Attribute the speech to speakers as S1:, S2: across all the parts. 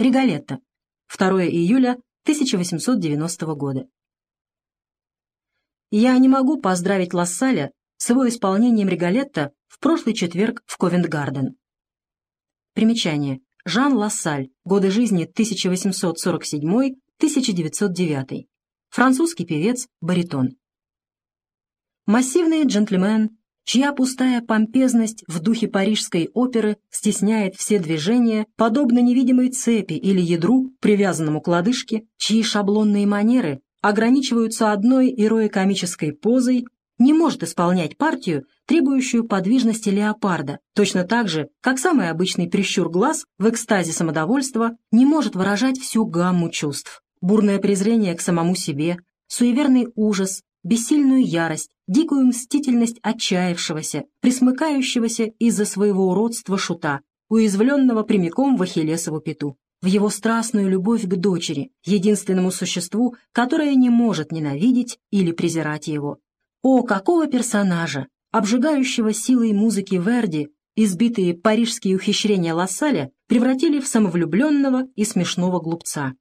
S1: Риголетто. 2 июля 1890 года. Я не могу поздравить Лассаля с его исполнением Риголетто в прошлый четверг в Ковент-Гарден. Примечание. Жан Лассаль. Годы жизни 1847-1909. Французский певец, баритон. Массивный джентльмен, чья пустая помпезность в духе парижской оперы стесняет все движения, подобно невидимой цепи или ядру, привязанному к лодыжке, чьи шаблонные манеры ограничиваются одной ироикомической позой, не может исполнять партию, требующую подвижности леопарда, точно так же, как самый обычный прищур глаз в экстазе самодовольства не может выражать всю гамму чувств. Бурное презрение к самому себе, суеверный ужас, бессильную ярость, дикую мстительность отчаявшегося, присмыкающегося из-за своего уродства шута, уязвленного прямиком в Ахиллесову пету, в его страстную любовь к дочери, единственному существу, которое не может ненавидеть или презирать его. О, какого персонажа, обжигающего силой музыки Верди, избитые парижские ухищрения Лассаля превратили в самовлюбленного и смешного глупца.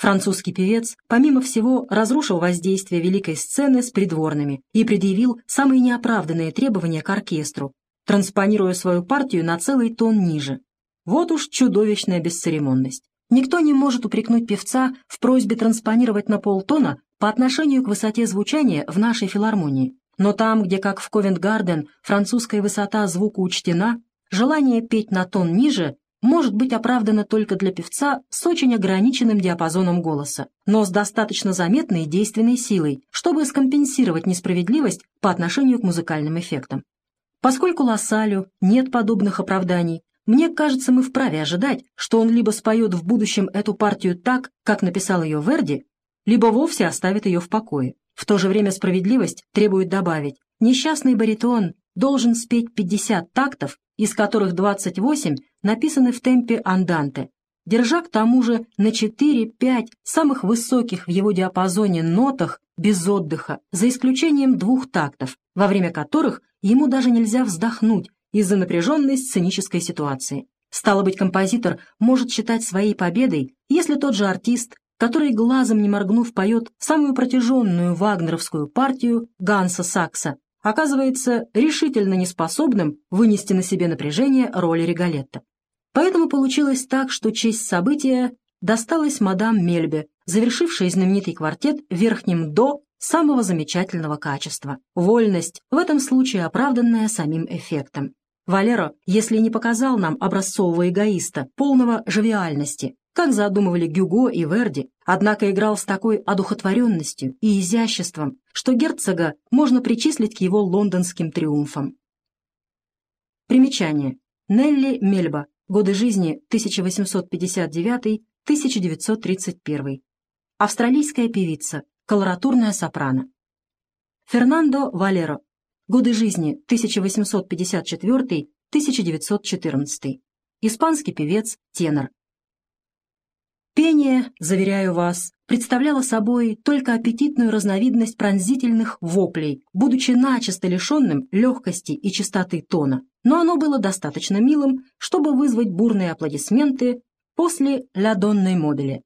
S1: Французский певец, помимо всего, разрушил воздействие великой сцены с придворными и предъявил самые неоправданные требования к оркестру, транспонируя свою партию на целый тон ниже. Вот уж чудовищная бесцеремонность. Никто не может упрекнуть певца в просьбе транспонировать на полтона по отношению к высоте звучания в нашей филармонии. Но там, где, как в Ковент-Гарден, французская высота звука учтена, желание петь на тон ниже может быть оправдано только для певца с очень ограниченным диапазоном голоса, но с достаточно заметной действенной силой, чтобы скомпенсировать несправедливость по отношению к музыкальным эффектам. Поскольку Лассалю нет подобных оправданий, мне кажется, мы вправе ожидать, что он либо споет в будущем эту партию так, как написал ее Верди, либо вовсе оставит ее в покое. В то же время справедливость требует добавить, несчастный баритон должен спеть 50 тактов, из которых 28 написаны в темпе анданте, держа к тому же на 4-5 самых высоких в его диапазоне нотах без отдыха, за исключением двух тактов, во время которых ему даже нельзя вздохнуть из-за напряженной сценической ситуации. Стало быть, композитор может считать своей победой, если тот же артист который, глазом не моргнув, поет самую протяженную вагнеровскую партию Ганса Сакса, оказывается решительно неспособным вынести на себе напряжение роли Регалетта. Поэтому получилось так, что честь события досталась мадам Мельбе, завершившей знаменитый квартет верхним «до» самого замечательного качества. Вольность, в этом случае оправданная самим эффектом. Валеро, если не показал нам образцового эгоиста, полного живиальности, как задумывали Гюго и Верди, однако играл с такой одухотворенностью и изяществом, что герцога можно причислить к его лондонским триумфам. Примечание. Нелли Мельба. Годы жизни 1859-1931. Австралийская певица, колоратурная сопрано. Фернандо Валеро. Годы жизни 1854-1914. Испанский певец, тенор. Пение, заверяю вас, представляло собой только аппетитную разновидность пронзительных воплей, будучи начисто лишенным легкости и чистоты тона, но оно было достаточно милым, чтобы вызвать бурные аплодисменты после «Ля Донной Мобиле».